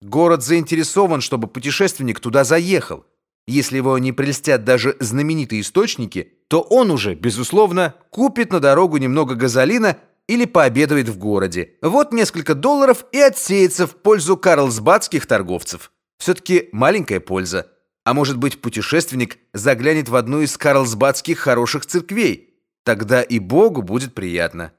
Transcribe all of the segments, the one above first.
Город заинтересован, чтобы путешественник туда заехал. Если его не прельстят даже знаменитые источники, то он уже, безусловно, купит на дорогу немного газолина или пообедает в городе. Вот несколько долларов и отсеется в пользу карлсбадских торговцев. Все-таки маленькая польза. А может быть, путешественник заглянет в одну из карлсбадских хороших церквей. Тогда и Богу будет приятно.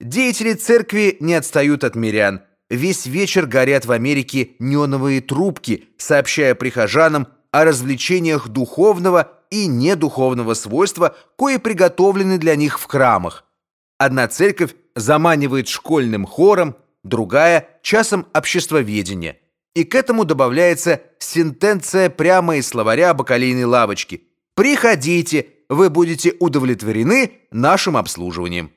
Деятели церкви не отстают от мирян. Весь вечер горят в Америке неоновые трубки, сообщая прихожанам о развлечениях духовного и недуховного свойства, кое приготовлены для них в храмах. Одна церковь заманивает школьным хором, другая часом обществоведения. И к этому добавляется сентенция прямо из словаря бакалейной лавочки: "Приходите, вы будете удовлетворены нашим обслуживанием".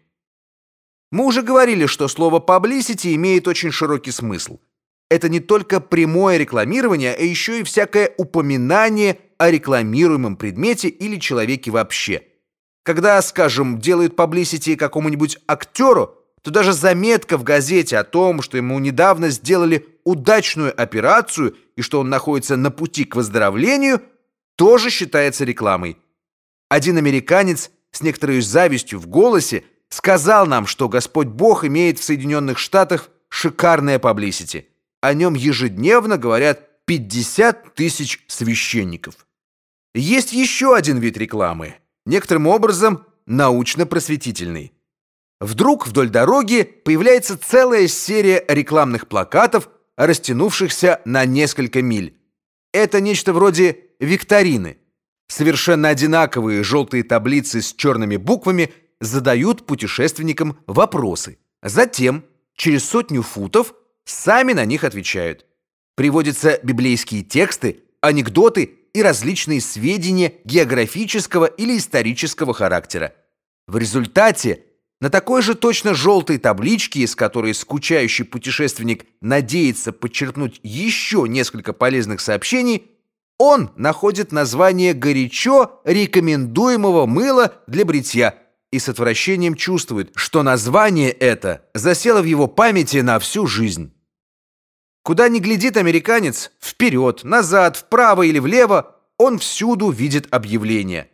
Мы уже говорили, что слово publicity имеет очень широкий смысл. Это не только прямое рекламирование, а еще и всякое упоминание о рекламируемом предмете или человеке вообще. Когда, скажем, делают publicity какому-нибудь актеру, то даже заметка в газете о том, что ему недавно сделали удачную операцию и что он находится на пути к выздоровлению, тоже считается рекламой. Один американец с некоторой завистью в голосе сказал нам, что Господь Бог имеет в Соединенных Штатах шикарное паблисити. О нем ежедневно говорят 50 тысяч священников. Есть еще один вид рекламы, некоторым образом научно-просветительный. Вдруг вдоль дороги появляется целая серия рекламных плакатов, растянувшихся на несколько миль. Это нечто вроде викторины. Совершенно одинаковые желтые таблицы с черными буквами задают путешественникам вопросы. Затем, через сотню футов, сами на них отвечают. Приводятся библейские тексты, анекдоты и различные сведения географического или исторического характера. В результате на такой же точно желтой табличке, из которой скучающий путешественник надеется подчеркнуть еще несколько полезных сообщений, он находит название горячо рекомендуемого мыла для бритья и с отвращением чувствует, что название это засело в его памяти на всю жизнь. Куда ни глядит американец, вперед, назад, вправо или влево, он всюду видит объявление.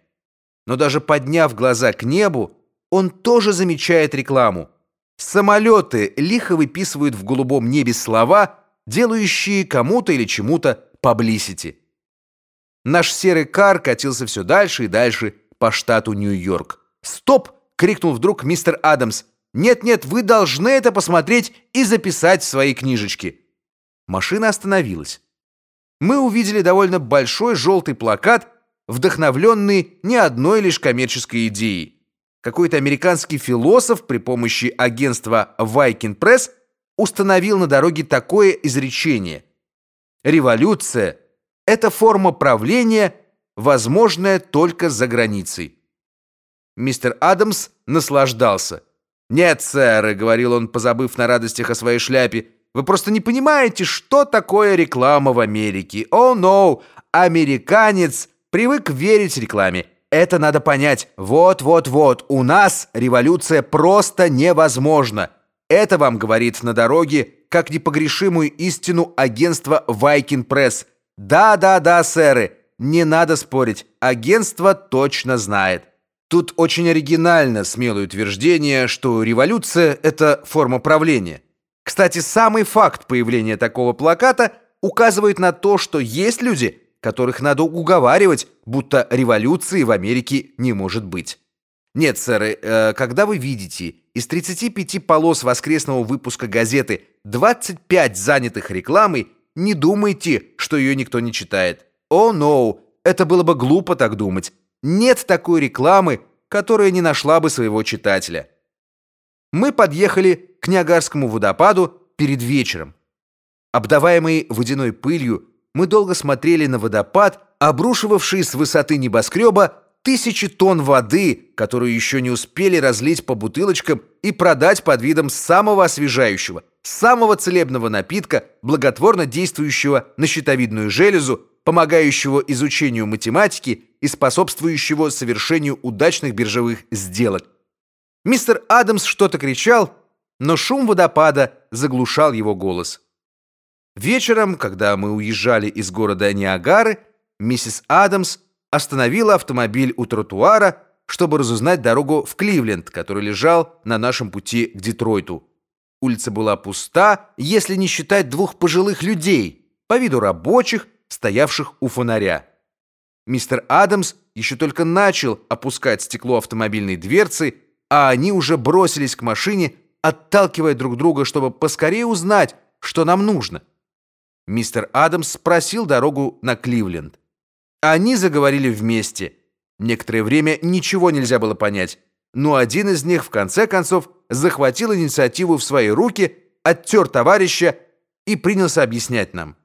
Но даже подняв глаза к небу, он тоже замечает рекламу. Самолеты лихо выписывают в голубом небе слова, делающие кому-то или чему-то publicity. Наш серый кар катился все дальше и дальше по штату Нью-Йорк. «Стоп!» — крикнул вдруг мистер Адамс. «Нет-нет, вы должны это посмотреть и записать в свои книжечки». Машина остановилась. Мы увидели довольно большой желтый плакат, вдохновленный не одной лишь коммерческой идеей. Какой-то американский философ при помощи агентства Viking Press установил на дороге такое изречение: революция это форма правления, возможная только за границей. Мистер Адамс наслаждался. "Нет, сэр", говорил он, позабыв на радостях о своей шляпе. "Вы просто не понимаете, что такое реклама в Америке. О, oh, no, американец привык верить рекламе. Это надо понять. Вот, вот, вот. У нас революция просто невозможна. Это вам говорит на дороге как непогрешимую истину агентство Viking Press. Да, да, да, сэры. Не надо спорить. Агентство точно знает. Тут очень оригинально смелое утверждение, что революция это форма правления. Кстати, самый факт появления такого плаката указывает на то, что есть люди, которых надо уговаривать, будто революции в Америке не может быть. Нет, сэр, э, когда вы видите из 35 полос воскресного выпуска газеты 25 занятых рекламой, не думайте, что ее никто не читает. О, oh, no, это было бы глупо так думать. Нет такой рекламы, которая не нашла бы своего читателя. Мы подъехали к Ниагарскому водопаду перед вечером. Обдаваемые водяной пылью, мы долго смотрели на водопад, обрушивавший с высоты небоскреба тысячи тонн воды, которую еще не успели разлить по бутылочкам и продать под видом самого освежающего, самого целебного напитка, благотворно действующего на щитовидную железу, помогающего изучению математики и способствующего совершению удачных биржевых сделок. Мистер Адамс что-то кричал, но шум водопада заглушал его голос. Вечером, когда мы уезжали из города Ниагары, миссис Адамс остановила автомобиль у тротуара, чтобы разузнать дорогу в Кливленд, который лежал на нашем пути к Детройту. Улица была пуста, если не считать двух пожилых людей, по виду рабочих, стоявших у фонаря. Мистер Адамс еще только начал опускать стекло автомобильной дверцы, а они уже бросились к машине, отталкивая друг друга, чтобы поскорее узнать, что нам нужно. Мистер Адамс спросил дорогу на Кливленд. Они заговорили вместе. Некоторое время ничего нельзя было понять, но один из них в конце концов захватил инициативу в свои руки, оттер товарища и принялся объяснять нам.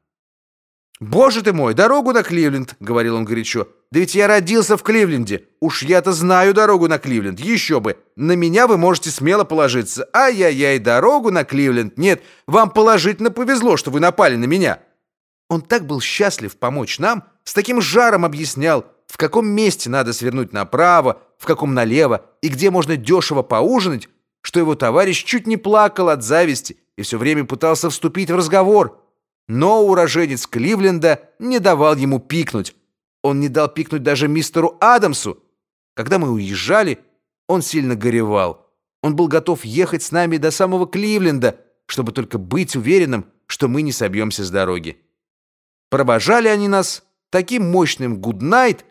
«Боже ты мой, дорогу на Кливленд!» — говорил он горячо. «Да ведь я родился в Кливленде. Уж я-то знаю дорогу на Кливленд. Еще бы! На меня вы можете смело положиться. Ай-яй-яй, дорогу на Кливленд! Нет, вам положительно повезло, что вы напали на меня!» Он так был счастлив помочь нам, с таким жаром объяснял, в каком месте надо свернуть направо, в каком налево и где можно дешево поужинать, что его товарищ чуть не плакал от зависти и все время пытался вступить в разговор. Но уроженец Кливленда не давал ему пикнуть. Он не дал пикнуть даже мистеру Адамсу. Когда мы уезжали, он сильно горевал. Он был готов ехать с нами до самого Кливленда, чтобы только быть уверенным, что мы не собьемся с дороги. Провожали они нас таким мощным гуднайт,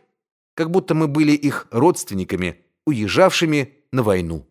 как будто мы были их родственниками, уезжавшими на войну.